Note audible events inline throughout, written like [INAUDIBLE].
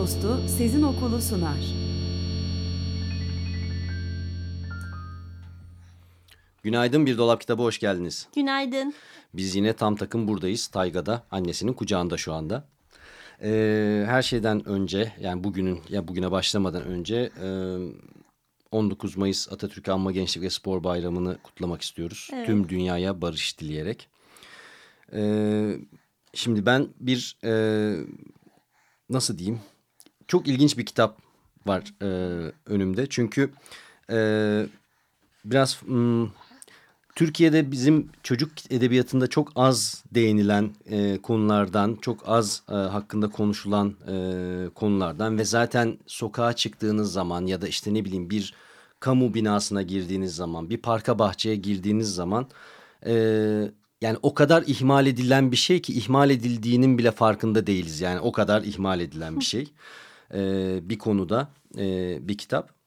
Dostu Sezin Okulu sunar. Günaydın Bir Dolap Kitabı hoş geldiniz. Günaydın. Biz yine tam takım buradayız. Tayga'da, annesinin kucağında şu anda. Ee, her şeyden önce, yani bugünün, ya bugüne başlamadan önce e, 19 Mayıs Atatürk Anma Gençlik ve Spor Bayramı'nı kutlamak istiyoruz. Evet. Tüm dünyaya barış dileyerek. Ee, şimdi ben bir, e, nasıl diyeyim, çok ilginç bir kitap var e, önümde. Çünkü e, biraz... hmm, Türkiye'de bizim çocuk edebiyatında çok az değinilen e, konulardan, çok az e, hakkında konuşulan e, konulardan ve zaten sokağa çıktığınız zaman ya da işte ne bileyim bir kamu binasına girdiğiniz zaman, bir parka bahçeye girdiğiniz zaman e, yani o kadar ihmal edilen bir şey ki ihmal edildiğinin bile farkında değiliz. Yani o kadar ihmal edilen bir [LAUGHS] şey e, bir konuda e, bir kitap.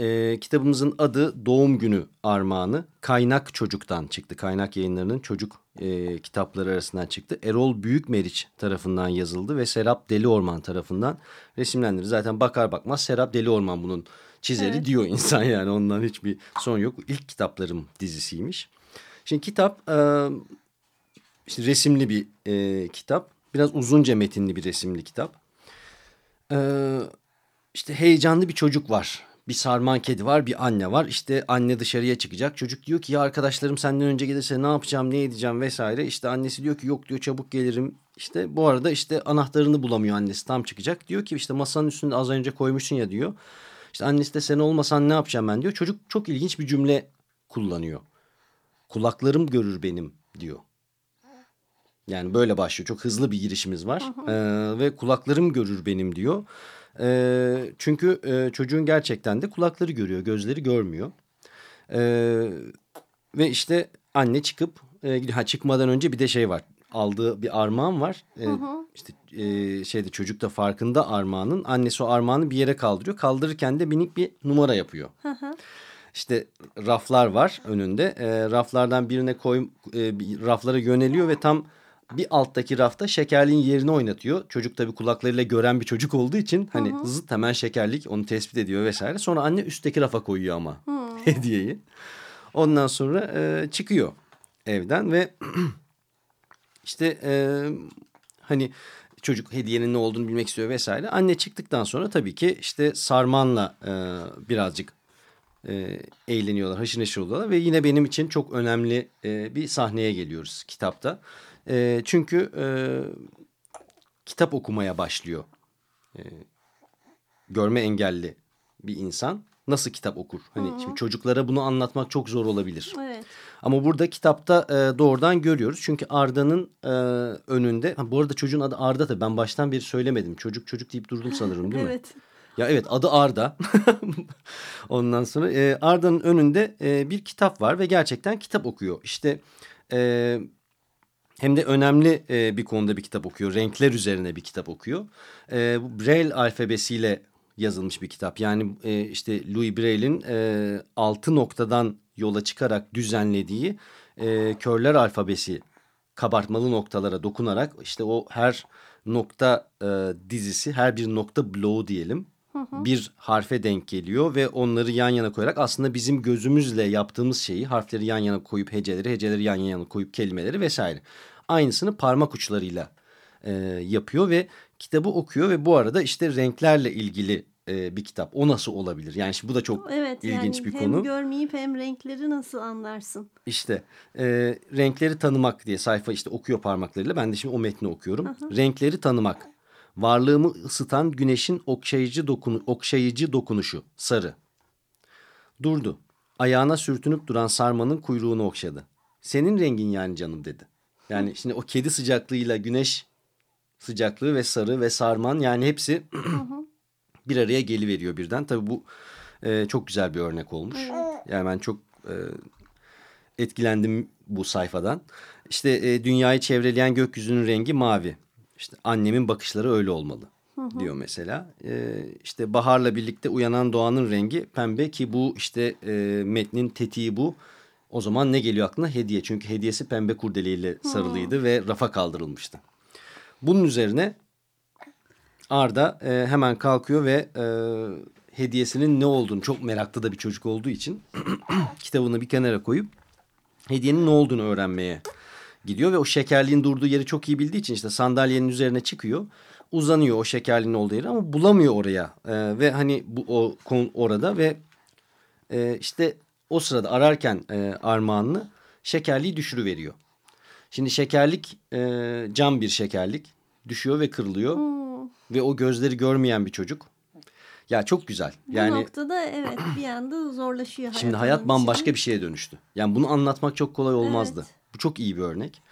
E, kitabımızın adı Doğum Günü Armağanı. Kaynak Çocuk'tan çıktı. Kaynak yayınlarının çocuk e, kitapları arasından çıktı. Erol Büyükmeriç tarafından yazıldı ve Serap Deliorman tarafından resimlendirildi. Zaten bakar bakmaz Serap Deliorman bunun çizeri Evet. diyor insan [LAUGHS] yani ondan hiçbir son yok. İlk kitaplarım dizisiymiş. Şimdi kitap e, işte resimli bir e, kitap. Biraz uzunca metinli bir resimli kitap. Ee, işte heyecanlı bir çocuk var. Bir sarman kedi var, bir anne var. İşte anne dışarıya çıkacak. Çocuk diyor ki ya arkadaşlarım senden önce gelirse ne yapacağım, ne edeceğim vesaire. İşte annesi diyor ki yok diyor çabuk gelirim. İşte bu arada işte anahtarını bulamıyor annesi tam çıkacak. Diyor ki işte masanın üstünde az önce koymuşsun ya diyor. İşte annesi de sen olmasan ne yapacağım ben diyor. Çocuk çok ilginç bir cümle kullanıyor. Kulaklarım görür benim diyor. Yani böyle başlıyor. Çok hızlı bir girişimiz var. Ee, ve kulaklarım görür benim diyor. Ee, çünkü e, çocuğun gerçekten de kulakları görüyor, gözleri görmüyor. Ee, ve işte anne çıkıp e. Ha, çıkmadan önce bir de şey var. Aldığı bir armağan var. Ee, işte e, şeyde çocuk da farkında armağanın. Annesi o armağanı bir yere kaldırıyor. Kaldırırken de minik bir numara yapıyor. İşte raflar var önünde. E, raflardan birine koy, e, raflara yöneliyor ve tam bir alttaki rafta şekerliğin yerini oynatıyor. Çocuk tabii kulaklarıyla gören bir çocuk olduğu için hani zıt hemen şekerlik onu tespit ediyor vesaire. Sonra anne üstteki rafa koyuyor ama [LAUGHS] hediyeyi. Ondan sonra e, çıkıyor evden ve [CLEARS THROAT] işte e, hani çocuk hediyenin ne olduğunu bilmek istiyor vesaire. Anne çıktıktan sonra tabii ki işte sarmanla e, birazcık e, eğleniyorlar, haşır neşir oluyorlar ve yine benim için çok önemli e, bir sahneye geliyoruz kitapta. E, çünkü e, kitap okumaya başlıyor. E, görme engelli bir insan nasıl kitap okur? Hani şimdi çocuklara bunu anlatmak çok zor olabilir. Evet. Ama burada kitapta e, doğrudan görüyoruz. Çünkü Arda'nın e, önünde, ha, bu arada çocuğun adı Arda tabii ben baştan beri söylemedim. Çocuk çocuk deyip durdum sanırım değil mi? Evet. Ya evet adı Arda. [LAUGHS] Ondan sonra e, Arda'nın önünde e, bir kitap var ve gerçekten kitap okuyor. İşte e, hem de önemli e, bir konuda bir kitap okuyor. Renkler üzerine bir kitap okuyor. E, Braille alfabesiyle yazılmış bir kitap. Yani e, işte Louis Braille'in e, altı noktadan yola çıkarak düzenlediği e, körler alfabesi kabartmalı noktalara dokunarak işte o her nokta e, dizisi her bir nokta bloğu diyelim bir harfe denk geliyor ve onları yan yana koyarak aslında bizim gözümüzle yaptığımız şeyi harfleri yan yana koyup heceleri heceleri yan yana koyup kelimeleri vesaire aynısını parmak uçlarıyla e, yapıyor ve kitabı okuyor ve bu arada işte renklerle ilgili e, bir kitap o nasıl olabilir yani şimdi bu da çok Evet ilginç yani bir hem konu. görmeyip hem renkleri nasıl anlarsın? İşte e, renkleri tanımak diye sayfa işte okuyor parmaklarıyla. Ben de şimdi o metni okuyorum. Renkleri tanımak. Varlığımı ısıtan güneşin okşayıcı, dokunu, okşayıcı dokunuşu. Sarı. Durdu. Ayağına sürtünüp duran sarmanın kuyruğunu okşadı. Senin rengin yani canım dedi. Yani şimdi o kedi sıcaklığıyla güneş sıcaklığı ve sarı ve sarman yani hepsi [CLEARS THROAT] bir araya geliveriyor birden. Tabii bu e, çok güzel bir örnek olmuş. Yani ben çok e, etkilendim bu sayfadan. İşte e, dünyayı çevreleyen gökyüzünün rengi mavi. İşte annemin bakışları öyle olmalı diyor mesela. E, işte baharla birlikte uyanan doğanın rengi pembe ki bu işte e, metnin tetiği bu. O zaman ne geliyor aklına? Hediye. Çünkü hediyesi pembe kurdeleyle sarılıydı ve rafa kaldırılmıştı. Bunun üzerine Arda e, hemen kalkıyor ve e, hediyesinin ne olduğunu çok meraklı da bir çocuk olduğu için [CLEARS THROAT] kitabını bir kenara koyup hediyenin ne olduğunu öğrenmeye gidiyor ve o şekerliğin durduğu yeri çok iyi bildiği için işte sandalyenin üzerine çıkıyor. Uzanıyor o şekerliğin olduğu yeri ama bulamıyor oraya. E, ve hani bu o konu orada ve e, işte o sırada ararken e, armağanını şekerliği düşürüveriyor. Şimdi şekerlik e, cam bir şekerlik düşüyor ve kırılıyor. Ve o gözleri görmeyen bir çocuk. Ya çok güzel. Yani Bu noktada evet bir anda zorlaşıyor. Şimdi hayat bambaşka için. bir şeye dönüştü. Yani bunu anlatmak çok kolay olmazdı. Evet. Bu çok iyi bir örnek.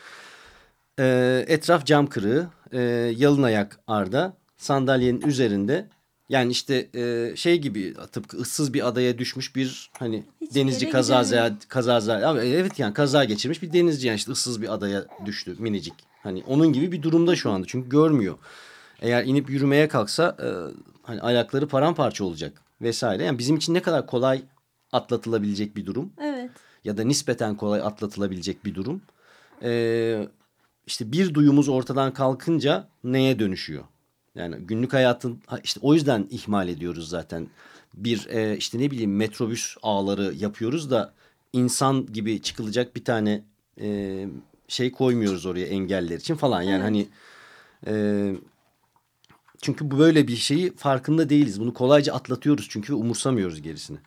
Ee, etraf cam kırığı, e, yalın ayak Arda, sandalyenin üzerinde. Yani işte e, şey gibi tıpkı ıssız bir adaya düşmüş bir hani Hiçbir denizci kazaza kazaza Ama evet yani kaza geçirmiş bir denizci yani işte ıssız bir adaya düştü minicik. Hani onun gibi bir durumda şu anda çünkü görmüyor. Eğer inip yürümeye kalksa e, hani ayakları paramparça olacak vesaire. Yani bizim için ne kadar kolay atlatılabilecek bir durum Evet. Ya da nispeten kolay atlatılabilecek bir durum. Ee, işte bir duyumuz ortadan kalkınca neye dönüşüyor? Yani günlük hayatın ha, işte o yüzden ihmal ediyoruz zaten. Bir e, işte ne bileyim metrobüs ağları yapıyoruz da insan gibi çıkılacak bir tane e, şey koymuyoruz oraya engeller için falan. Yani Evet. hani e, çünkü bu böyle bir şeyi farkında değiliz. Bunu kolayca atlatıyoruz çünkü umursamıyoruz gerisini.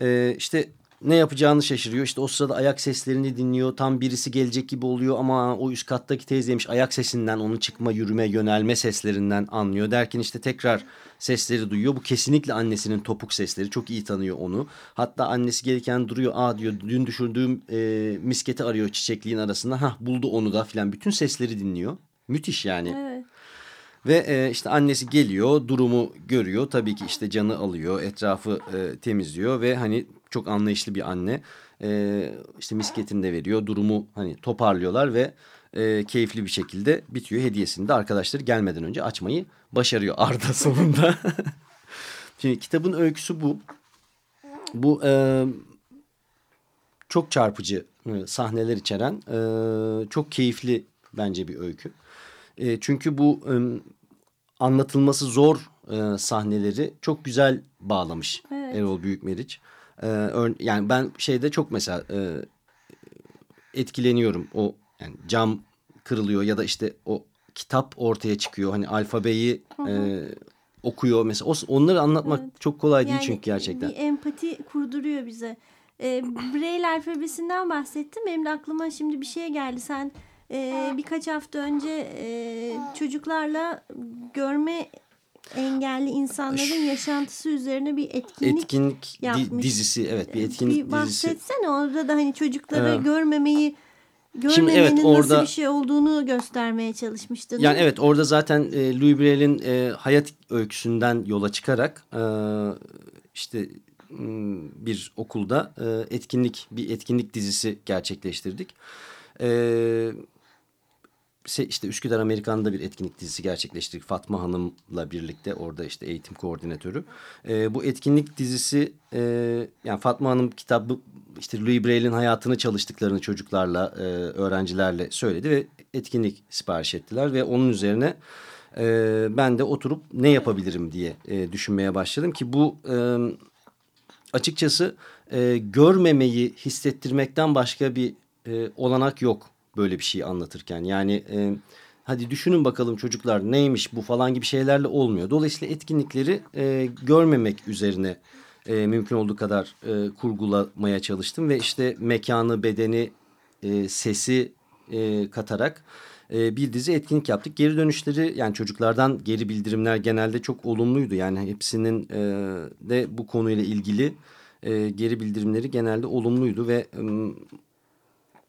Ee, işte ne yapacağını şaşırıyor. İşte o sırada ayak seslerini dinliyor. Tam birisi gelecek gibi oluyor ama o üst kattaki teyzeymiş. Ayak sesinden onun çıkma, yürüme, yönelme seslerinden anlıyor. Derken işte tekrar sesleri duyuyor. Bu kesinlikle annesinin topuk sesleri. Çok iyi tanıyor onu. Hatta annesi gelirken duruyor. Aa diyor dün düşürdüğüm e, misketi arıyor çiçekliğin arasında. Hah buldu onu da filan. Bütün sesleri dinliyor. Müthiş yani. Evet. Ve e, işte annesi geliyor, durumu görüyor. Tabii ki işte canı alıyor, etrafı e, temizliyor ve hani çok anlayışlı bir anne. E, işte misketini de veriyor, durumu hani toparlıyorlar ve e, keyifli bir şekilde bitiyor. Hediyesini de arkadaşları gelmeden önce açmayı başarıyor [LAUGHS] Arda sonunda. [LAUGHS] Şimdi kitabın öyküsü bu. Bu e, çok çarpıcı e, sahneler içeren e, çok keyifli bence bir öykü. E, çünkü bu e, anlatılması zor e, sahneleri çok güzel bağlamış Evet. Erol Büyükmeriç. E, yani ben şeyde çok mesela e, etkileniyorum. O yani cam kırılıyor ya da işte o kitap ortaya çıkıyor. Hani alfabeyi e, okuyor mesela. O, onları anlatmak Evet. çok kolay değil Yani çünkü gerçekten. Bir empati kurduruyor bize. E, Braille alfabesinden bahsettim. Benim de aklıma şimdi bir şey geldi. Sen e, birkaç hafta önce e, çocuklarla görme engelli insanların yaşantısı üzerine bir etkinlik, Etkinlik yapmış. dizisi evet bir etkinlik bir dizisi. bahsetsene orada da hani çocuklara Evet. görmemeyi Şimdi görmemenin evet, orada- nasıl bir şey olduğunu göstermeye çalışmıştın. Yani evet orada zaten e, Louis Braille'in e, hayat öyküsünden yola çıkarak e, işte bir okulda e, etkinlik bir etkinlik dizisi gerçekleştirdik. E, işte Üsküdar Amerikan'da bir etkinlik dizisi gerçekleştirdik Fatma Hanım'la birlikte orada işte eğitim koordinatörü. E, bu etkinlik dizisi e, yani Fatma Hanım kitabı işte Louis Braille'in hayatını çalıştıklarını çocuklarla e, öğrencilerle söyledi ve etkinlik sipariş ettiler ve onun üzerine e, ben de oturup ne yapabilirim diye e, düşünmeye başladım ki bu e, açıkçası e, görmemeyi hissettirmekten başka bir e, olanak yok böyle bir şey anlatırken. Yani e, hadi düşünün bakalım çocuklar neymiş bu falan gibi şeylerle olmuyor. Dolayısıyla etkinlikleri e, görmemek üzerine e, mümkün olduğu kadar e, kurgulamaya çalıştım. Ve işte mekanı, bedeni, e, sesi e, katarak e, bir dizi etkinlik yaptık. Geri dönüşleri yani çocuklardan geri bildirimler genelde çok olumluydu. Yani hepsinin e, de bu konuyla ilgili e, geri bildirimleri genelde olumluydu ve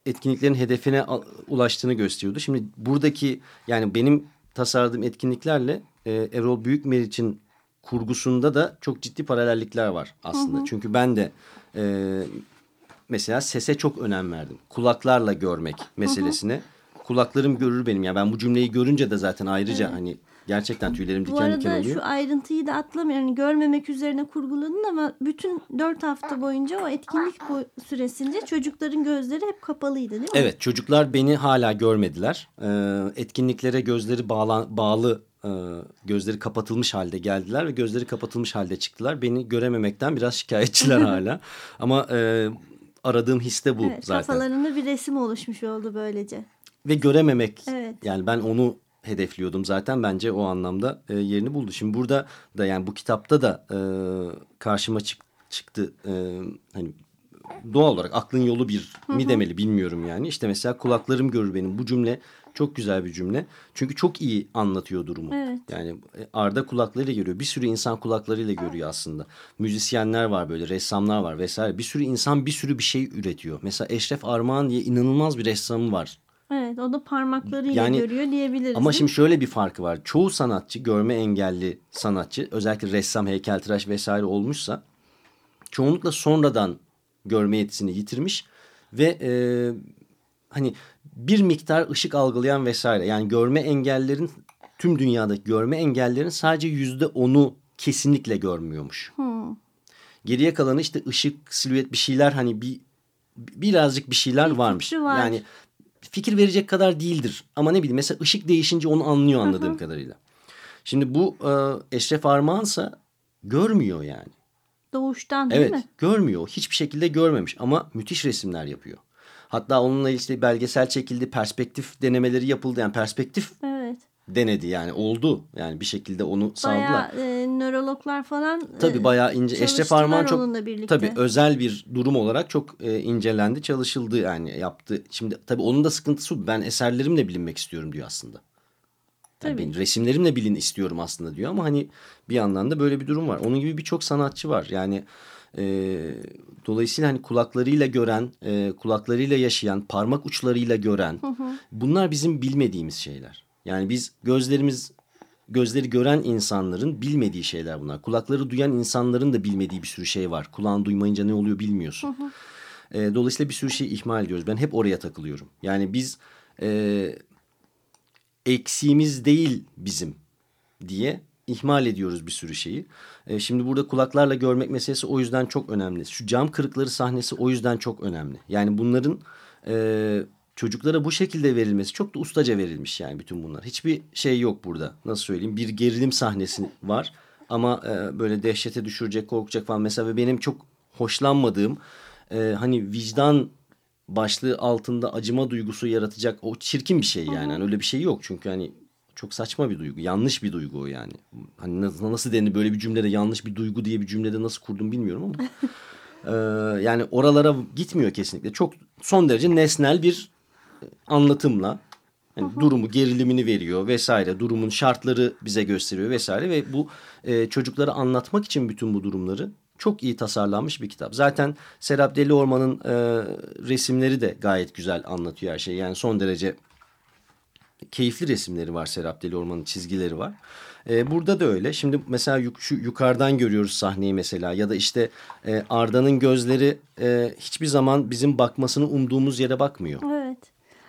etkinliklerin hedefine ulaştığını gösteriyordu. Şimdi buradaki yani benim tasarladığım etkinliklerle e, Erol Büyükmeriç'in kurgusunda da çok ciddi paralellikler var aslında. Çünkü ben de e, mesela sese çok önem verdim. Kulaklarla görmek meselesine. Kulaklarım görür benim. Yani ben bu cümleyi görünce de zaten ayrıca hani gerçekten tüylerim Bu diken diken arada oluyor. şu ayrıntıyı da atlamıyorum. Yani görmemek üzerine kurguladın ama bütün dört hafta boyunca o etkinlik boy- süresince çocukların gözleri hep kapalıydı değil mi? Evet çocuklar beni hala görmediler. Ee, etkinliklere gözleri bağla, bağlı e, gözleri kapatılmış halde geldiler ve gözleri kapatılmış halde çıktılar. Beni görememekten biraz şikayetçiler [LAUGHS] hala. Ama e, aradığım his de bu Evet, zaten. Kafalarında bir resim oluşmuş oldu böylece. Ve görememek Evet. yani ben onu hedefliyordum zaten bence o anlamda e, yerini buldu. Şimdi burada da yani bu kitapta da e, karşıma çık, çıktı e, hani doğal olarak aklın yolu bir mi demeli bilmiyorum yani. İşte mesela kulaklarım görür benim bu cümle çok güzel bir cümle. Çünkü çok iyi anlatıyor durumu. Evet. Yani e, Arda kulaklarıyla görüyor. Bir sürü insan kulaklarıyla görüyor aslında. Müzisyenler var böyle, ressamlar var vesaire. Bir sürü insan bir sürü bir şey üretiyor. Mesela Eşref Armağan diye inanılmaz bir ressamı var. Evet o da parmaklarıyla Yani- görüyor diyebiliriz. Ama şimdi şöyle bir farkı var. Çoğu sanatçı, görme engelli sanatçı, özellikle ressam, heykeltıraş vesaire olmuşsa çoğunlukla sonradan görme yetisini yitirmiş ve e, hani bir miktar ışık algılayan vesaire. Yani görme engellerin tüm dünyadaki görme engellerin sadece yüzde onu kesinlikle görmüyormuş. Hmm. Geriye kalanı işte ışık, silüet bir şeyler hani bir birazcık bir şeyler Bir varmış. var. Yani fikir verecek kadar değildir. Ama ne bileyim mesela ışık değişince onu anlıyor anladığım kadarıyla. Şimdi bu e, Eşref Armağansa görmüyor yani. Doğuştan değil Evet mi? görmüyor. Hiçbir şekilde görmemiş ama müthiş resimler yapıyor. Hatta onunla işte belgesel çekildi, perspektif denemeleri yapıldı. Yani perspektif Evet. Denedi yani oldu. Yani bir şekilde onu sağladılar. Bayağı e, nörologlar falan Tabii e, bayağı ince. Eşref Armağan çok tabii özel bir durum olarak çok e, incelendi, çalışıldı yani yaptı. Şimdi tabii onun da sıkıntısı. Ben eserlerimle bilinmek istiyorum diyor aslında. Yani Tabii. ben resimlerimle bilin istiyorum aslında diyor ama hani bir yandan da böyle bir durum var. Onun gibi birçok sanatçı var. Yani e, dolayısıyla hani kulaklarıyla gören, e, kulaklarıyla yaşayan, parmak uçlarıyla gören bunlar bizim bilmediğimiz şeyler. Yani biz gözlerimiz gözleri gören insanların bilmediği şeyler bunlar. Kulakları duyan insanların da bilmediği bir sürü şey var. Kulağını duymayınca ne oluyor bilmiyorsun. E, dolayısıyla bir sürü şey ihmal ediyoruz. Ben hep oraya takılıyorum. Yani biz e, eksiğimiz değil bizim diye ihmal ediyoruz bir sürü şeyi. E, şimdi burada kulaklarla görmek meselesi o yüzden çok önemli. Şu cam kırıkları sahnesi o yüzden çok önemli. Yani bunların e, çocuklara bu şekilde verilmesi çok da ustaca verilmiş yani bütün bunlar. Hiçbir şey yok burada. Nasıl söyleyeyim? Bir gerilim sahnesi var ama e, böyle dehşete düşürecek, korkacak falan. Mesela benim çok hoşlanmadığım e, hani vicdan başlığı altında acıma duygusu yaratacak o çirkin bir şey yani. Hani öyle bir şey yok çünkü hani çok saçma bir duygu. Yanlış bir duygu o yani. Hani nasıl, nasıl denir böyle bir cümlede yanlış bir duygu diye bir cümlede nasıl kurdum bilmiyorum ama. Ee, [LAUGHS] yani oralara gitmiyor kesinlikle. Çok son derece nesnel bir anlatımla yani durumu gerilimini veriyor vesaire. Durumun şartları bize gösteriyor vesaire ve bu e, çocuklara anlatmak için bütün bu durumları çok iyi tasarlanmış bir kitap. Zaten Serap Deli Orman'ın e, resimleri de gayet güzel anlatıyor her şeyi. Yani son derece keyifli resimleri var Serap Deli Orman'ın çizgileri var. Ee, burada da öyle. Şimdi mesela yuk- şu yukarıdan görüyoruz sahneyi mesela ya da işte e, Arda'nın gözleri e, hiçbir zaman bizim bakmasını umduğumuz yere bakmıyor. Evet.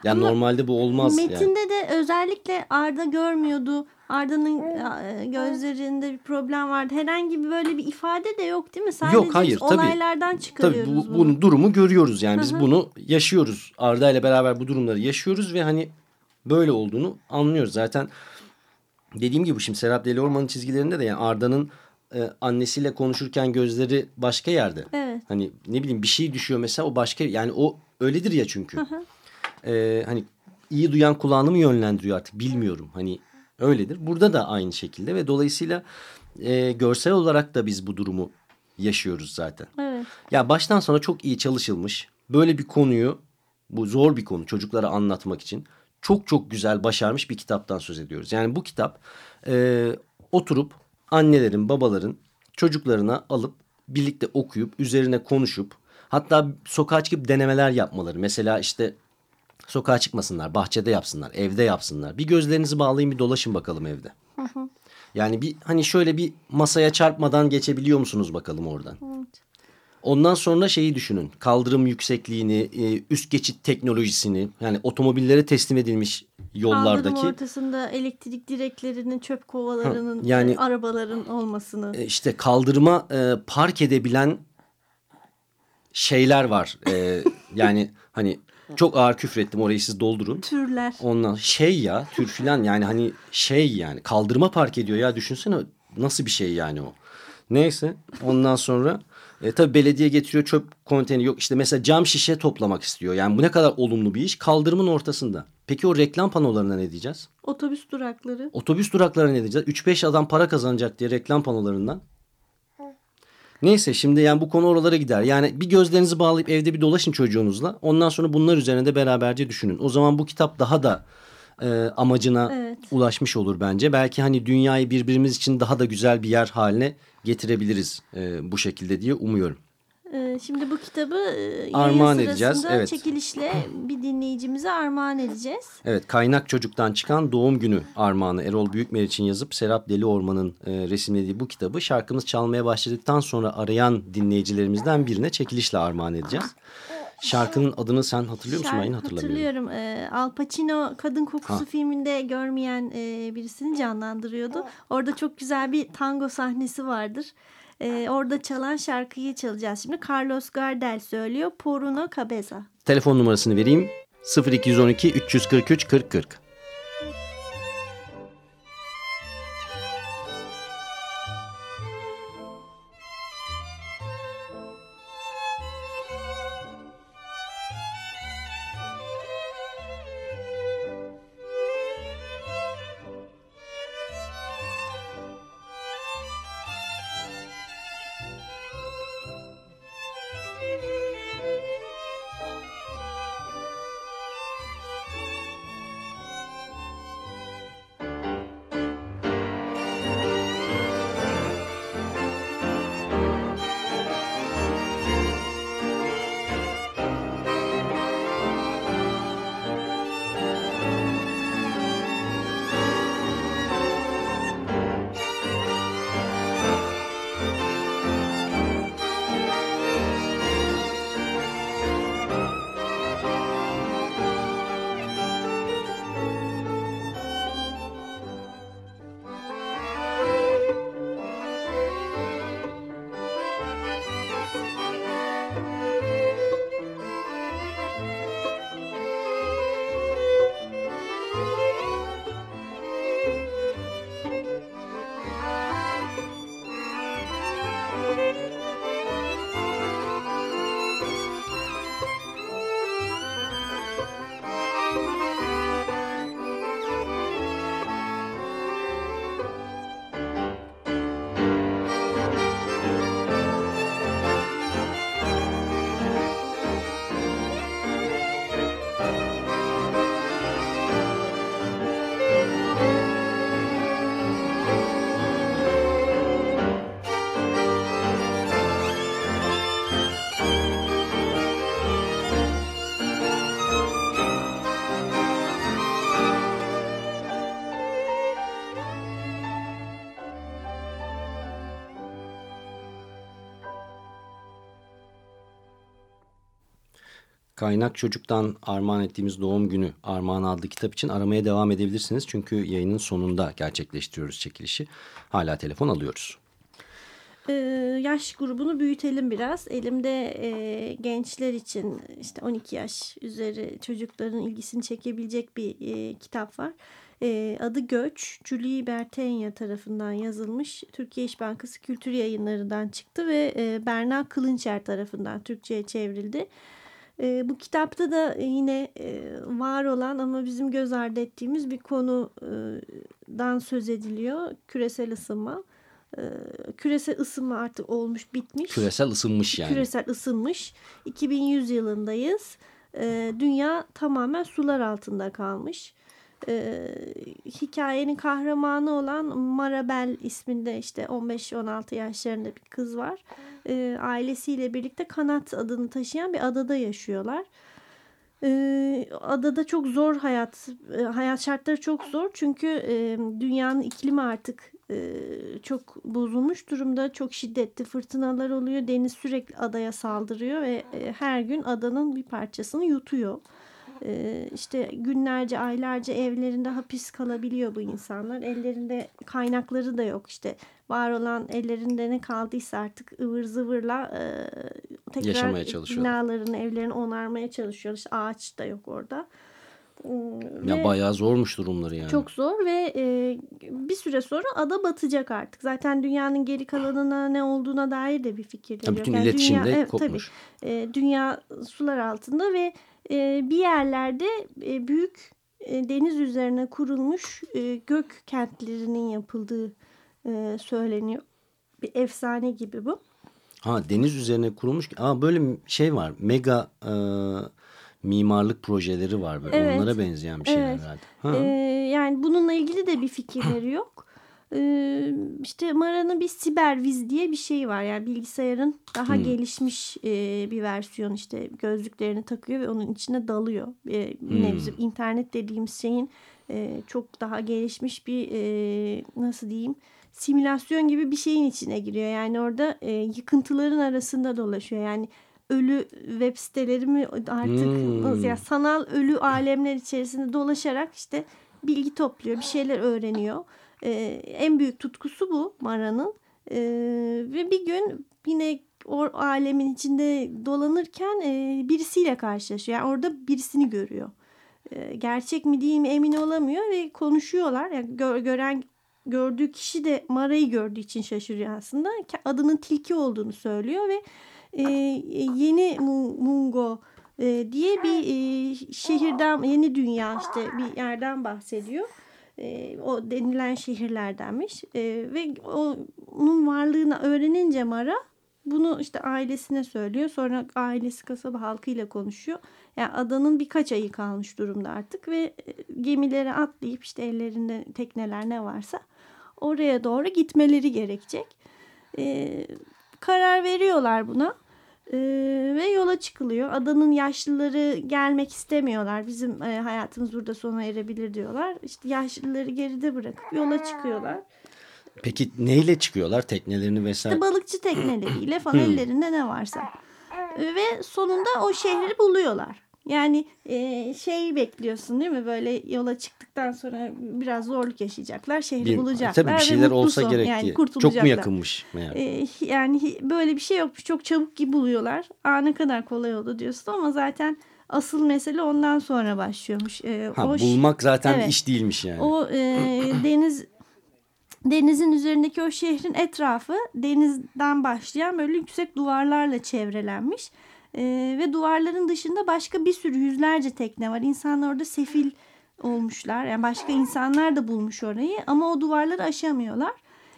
Yani Ama normalde bu olmaz yani. Metinde de özellikle Arda görmüyordu. Arda'nın e, gözlerinde bir problem vardı. Herhangi bir böyle bir ifade de yok değil mi? Sadece Yok, hayır, tabii. olaylardan Tabii çıkarıyoruz bu, bunu. bunun durumu görüyoruz yani biz bunu yaşıyoruz. Arda ile beraber bu durumları yaşıyoruz ve hani böyle olduğunu anlıyoruz. Zaten dediğim gibi şimdi Serap Deli Orman'ın çizgilerinde de yani Arda'nın e, annesiyle konuşurken gözleri başka yerde. Evet. Hani ne bileyim bir şey düşüyor mesela o başka yani o öyledir ya çünkü. Ee, hani iyi duyan kulağını mı yönlendiriyor artık bilmiyorum. Hani öyledir. Burada da aynı şekilde ve dolayısıyla e, görsel olarak da biz bu durumu yaşıyoruz zaten. Evet. Ya baştan sona çok iyi çalışılmış. Böyle bir konuyu bu zor bir konu çocuklara anlatmak için çok çok güzel başarmış bir kitaptan söz ediyoruz. Yani bu kitap e, oturup annelerin babaların çocuklarına alıp birlikte okuyup üzerine konuşup hatta sokağa çıkıp denemeler yapmaları. Mesela işte Sokağa çıkmasınlar, bahçede yapsınlar, evde yapsınlar. Bir gözlerinizi bağlayın bir dolaşın bakalım evde. Yani bir hani şöyle bir masaya çarpmadan geçebiliyor musunuz bakalım oradan. Ondan sonra şeyi düşünün. Kaldırım yüksekliğini, e, üst geçit teknolojisini yani otomobillere teslim edilmiş yollardaki Kaldırım ortasında elektrik direklerinin, çöp kovalarının, Ha, yani- e, arabaların olmasını. e, işte kaldırıma e, park edebilen şeyler var. E, yani hani çok ağır küfrettim orayı siz doldurun. türler. Ondan şey ya tür filan yani hani şey yani kaldırıma park ediyor ya düşünsene nasıl bir şey yani o. Neyse ondan sonra e, tabii belediye getiriyor çöp konteyneri yok işte mesela cam şişe toplamak istiyor. Yani bu ne kadar olumlu bir iş kaldırımın ortasında. Peki o reklam panolarına ne diyeceğiz? Otobüs durakları. Otobüs duraklarına ne diyeceğiz? 3-5 adam para kazanacak diye reklam panolarından. Neyse şimdi yani bu konu oralara gider. Yani bir gözlerinizi bağlayıp evde bir dolaşın çocuğunuzla. Ondan sonra bunlar üzerine de beraberce düşünün. O zaman bu kitap daha da e, amacına Evet. ulaşmış olur bence. Belki hani dünyayı birbirimiz için daha da güzel bir yer haline getirebiliriz e, bu şekilde diye umuyorum. Ee, şimdi bu kitabı e, yayın Armağan sırasında edeceğiz, evet. çekilişle bir dinleyicimize armağan edeceğiz. Evet kaynak çocuktan çıkan doğum günü armağanı Erol Büyükmeriç'in yazıp Serap Deli Orman'ın e, resimlediği bu kitabı şarkımız çalmaya başladıktan sonra arayan dinleyicilerimizden birine çekilişle armağan edeceğiz. Şarkının adını sen hatırlıyor musun? Ben Şarkı hatırlamıyorum. hatırlıyorum. Ee, Al Pacino Kadın Kokusu Ha. filminde görmeyen e, birisini canlandırıyordu. Orada çok güzel bir tango sahnesi vardır. Ee, orada çalan şarkıyı çalacağız. Şimdi Carlos Gardel söylüyor. Poruno Cabeza. Telefon numarasını vereyim. 0212 343 40 Kaynak Çocuk'tan armağan ettiğimiz doğum günü armağan adlı kitap için aramaya devam edebilirsiniz. Çünkü yayının sonunda gerçekleştiriyoruz çekilişi. Hala telefon alıyoruz. Ee, yaş grubunu büyütelim biraz. Elimde e, gençler için işte 12 yaş üzeri çocukların ilgisini çekebilecek bir e, kitap var. E, adı Göç. Julie Bertenya tarafından yazılmış. Türkiye İş Bankası Kültür Yayınları'ndan çıktı ve e, Berna Kılınçer tarafından Türkçe'ye çevrildi. Bu kitapta da yine e, var olan ama bizim göz ardı ettiğimiz bir konudan söz ediliyor. Küresel ısınma. E, küresel ısınma artık olmuş bitmiş. Küresel ısınmış yani. Küresel ısınmış. 2100 yılındayız. E, dünya tamamen sular altında kalmış. E, hikayenin kahramanı olan Marabel isminde işte 15-16 yaşlarında bir kız var. E, ailesiyle birlikte Kanat adını taşıyan bir adada yaşıyorlar. E, adada çok zor hayat, e, hayat şartları çok zor çünkü e, dünyanın iklimi artık e, çok bozulmuş durumda. Çok şiddetli fırtınalar oluyor. Deniz sürekli adaya saldırıyor ve e, her gün adanın bir parçasını yutuyor. E, işte günlerce, aylarca evlerinde hapis kalabiliyor bu insanlar. Ellerinde kaynakları da yok. İşte var olan ellerinde ne kaldıysa artık ıvır zıvırla e, tekrar binalarını, evlerini onarmaya çalışıyor. İşte ağaç da yok orada. Ya Ve- bayağı zormuş durumları yani. çok zor ve e, bir süre sonra ada batacak artık. Zaten dünyanın geri kalanına ne olduğuna dair de bir Ya yok. bütün Yani iletişim dünya- de evet, kopmuş. Tabii, E, dünya sular altında ve bir yerlerde e, büyük e, deniz üzerine kurulmuş e, gök kentlerinin yapıldığı e, söyleniyor. Bir efsane gibi bu. Ha deniz üzerine kurulmuş. Aa böyle şey var. Mega e, mimarlık projeleri var böyle. Evet. Onlara benzeyen bir şeyler Evet. herhalde. Ha. Ee, yani bununla ilgili de bir fikirleri yok. Ee, işte Mara'nın bir siberviz diye bir şey var. Yani bilgisayarın daha Hmm. gelişmiş e, bir versiyon işte gözlüklerini takıyor ve onun içine dalıyor. E, yine Hmm. bizim internet dediğimiz şeyin e, çok daha gelişmiş bir e, nasıl diyeyim simülasyon gibi bir şeyin içine giriyor. Yani orada e, yıkıntıların arasında dolaşıyor. Yani ölü web siteleri mi artık Hmm. nasıl ya sanal ölü alemler içerisinde dolaşarak işte bilgi topluyor, bir şeyler öğreniyor. Ee, en büyük tutkusu bu Mara'nın. Ee, ve bir gün yine o alemin içinde dolanırken e, birisiyle karşılaşıyor. Yani orada birisini görüyor. Ee, gerçek mi değil mi emin olamıyor ve konuşuyorlar. Yani gö- gören gördüğü kişi de Mara'yı gördüğü için şaşırıyor aslında. Adının tilki olduğunu söylüyor ve e, yeni Mu- Mungo e, diye bir e, şehirden yeni dünya işte bir yerden bahsediyor. O denilen şehirlerdenmiş E, ve onun varlığını öğrenince Mara bunu işte ailesine söylüyor. Sonra ailesi kasaba halkıyla konuşuyor. Yani adanın birkaç ayı kalmış durumda artık ve gemilere atlayıp işte ellerinde tekneler ne varsa oraya doğru gitmeleri gerekecek. Karar veriyorlar buna. Ee, ve yola çıkılıyor. Adanın yaşlıları gelmek istemiyorlar. Bizim e, hayatımız burada sona erebilir diyorlar. İşte yaşlıları geride bırakıp yola çıkıyorlar. Peki neyle çıkıyorlar? Teknelerini vesaire. İşte balıkçı tekneleriyle falan ellerinde ne varsa. Ee, Ve sonunda o şehri buluyorlar. Yani e, şey bekliyorsun değil mi? Böyle yola çıktıktan sonra biraz zorluk yaşayacaklar. Şehri Bir- bulacaklar. Tabii bir şeyler olsa gerek yani diye. Çok mu yakınmış meğer? Ee, yani böyle bir şey yokmuş. Çok çabuk gibi buluyorlar. Aa ne kadar kolay oldu diyorsun ama zaten asıl mesele ondan sonra başlıyormuş. Ee, ha, o bulmak zaten Evet. iş değilmiş yani. o e, deniz denizin üzerindeki o şehrin etrafı denizden başlayan böyle yüksek duvarlarla çevrelenmiş. Ee, ve duvarların dışında başka bir sürü yüzlerce tekne var. İnsanlar orada sefil olmuşlar. Yani başka insanlar da bulmuş orayı ama o duvarları aşamıyorlar.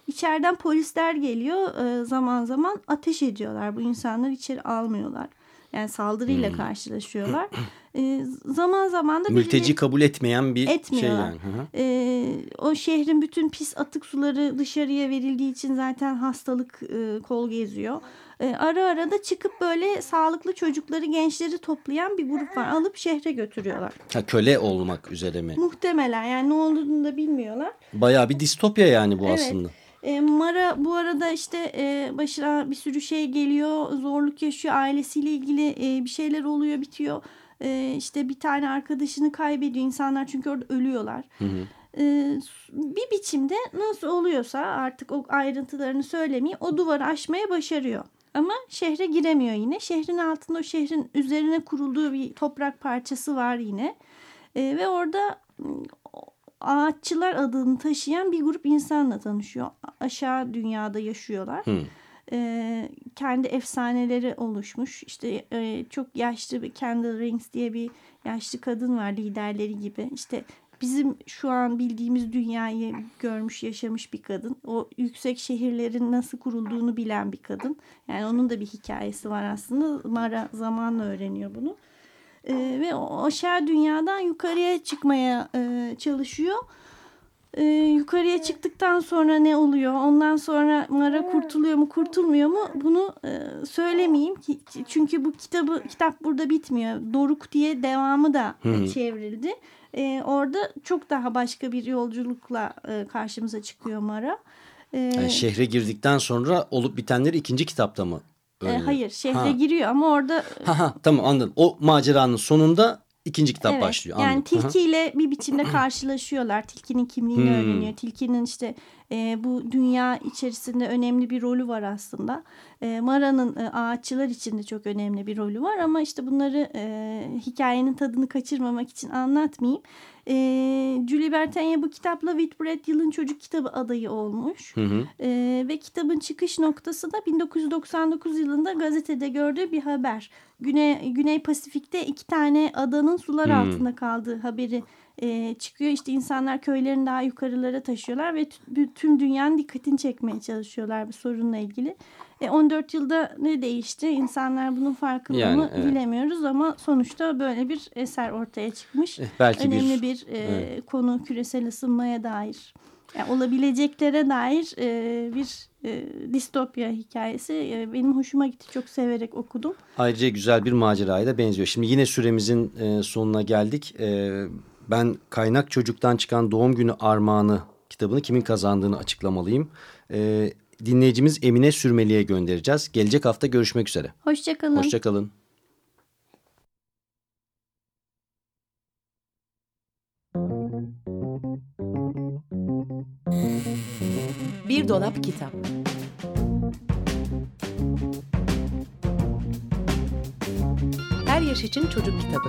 İçeriden polisler geliyor e, zaman zaman ateş ediyorlar. Bu insanları içeri almıyorlar. Yani saldırıyla karşılaşıyorlar. E, zaman zaman da Mülteci kabul etmeyen bir şey Etmiyorlar. yani. Hı hı. ee, o şehrin bütün pis atık suları dışarıya verildiği için zaten hastalık e, kol geziyor. Ee, ara ara da çıkıp böyle sağlıklı çocukları, gençleri toplayan bir grup var. Alıp şehre götürüyorlar. Ha, köle olmak üzere mi? Muhtemelen yani ne olduğunu da bilmiyorlar. Bayağı bir distopya yani bu Evet. aslında. E, Mara bu arada işte e, başına bir sürü şey geliyor, zorluk yaşıyor, ailesiyle ilgili e, bir şeyler oluyor, bitiyor. E, işte bir tane arkadaşını kaybediyor insanlar çünkü orada ölüyorlar. E, bir biçimde nasıl oluyorsa artık o ayrıntılarını söylemeyeyim o duvarı aşmaya başarıyor. Ama şehre giremiyor yine. Şehrin altında o şehrin üzerine kurulduğu bir toprak parçası var yine. E, ve orada m, ağaççılar adını taşıyan bir grup insanla tanışıyor. Aşağı dünyada yaşıyorlar. Hı. Ee, kendi efsaneleri oluşmuş. İşte e, çok yaşlı bir Kendall Rings diye bir yaşlı kadın var liderleri gibi. İşte bizim şu an bildiğimiz dünyayı görmüş, yaşamış bir kadın. O yüksek şehirlerin nasıl kurulduğunu bilen bir kadın. Yani onun da bir hikayesi var aslında. Mara zamanla öğreniyor bunu. Ee, ve o aşağı dünyadan yukarıya çıkmaya e, çalışıyor. e, yukarıya çıktıktan sonra ne oluyor? Ondan sonra Mara kurtuluyor mu, kurtulmuyor mu? Bunu e, söylemeyeyim ki çünkü bu kitabı kitap burada bitmiyor. Doruk diye devamı da Hı. çevrildi. E, orada çok daha başka bir yolculukla e, karşımıza çıkıyor Mara. E, Yani şehre girdikten sonra olup bitenleri ikinci kitapta mı? e, hayır, şehre Ha. giriyor ama orada Ha, ha, tamam anladım. O maceranın sonunda ikinci kitap Evet, başlıyor. Yani Anladım. Hı. tilkiyle bir biçimde karşılaşıyorlar. Tilkinin kimliğini Hmm. öğreniyor. Tilkinin işte e, bu dünya içerisinde önemli bir rolü var aslında. E, Mara'nın e, ağaççılar içinde çok önemli bir rolü var ama işte bunları e, hikayenin tadını kaçırmamak için anlatmayayım. E, Julie Bertenya bu kitapla Whitbread yılın çocuk kitabı adayı olmuş. Hı hı. Ee, ve kitabın çıkış noktası da 1999 yılında gazetede gördüğü bir haber. Güney, Güney Pasifik'te iki tane adanın sular Hmm. altında kaldığı haberi e, çıkıyor. İşte insanlar köylerini daha yukarılara taşıyorlar ve tü- tüm dünyanın dikkatini çekmeye çalışıyorlar bu sorunla ilgili. E, 14 yılda ne değişti? İnsanlar bunun farkında Yani, mı evet. bilemiyoruz ama sonuçta böyle bir eser ortaya çıkmış. Eh, belki Önemli bir, bir, e, evet. konu küresel ısınmaya dair. Yani olabileceklere dair e, bir e, distopya hikayesi E, benim hoşuma gitti. Çok severek okudum. Ayrıca güzel bir maceraya da benziyor. Şimdi yine süremizin e, sonuna geldik. E, ben Kaynak Çocuk'tan çıkan Doğum Günü Armağanı kitabını kimin kazandığını açıklamalıyım. E, dinleyicimiz Emine Sürmeli'ye göndereceğiz. Gelecek hafta görüşmek üzere. Hoşçakalın. Hoşçakalın. Bir dolap kitap. Her yaş için çocuk kitabı.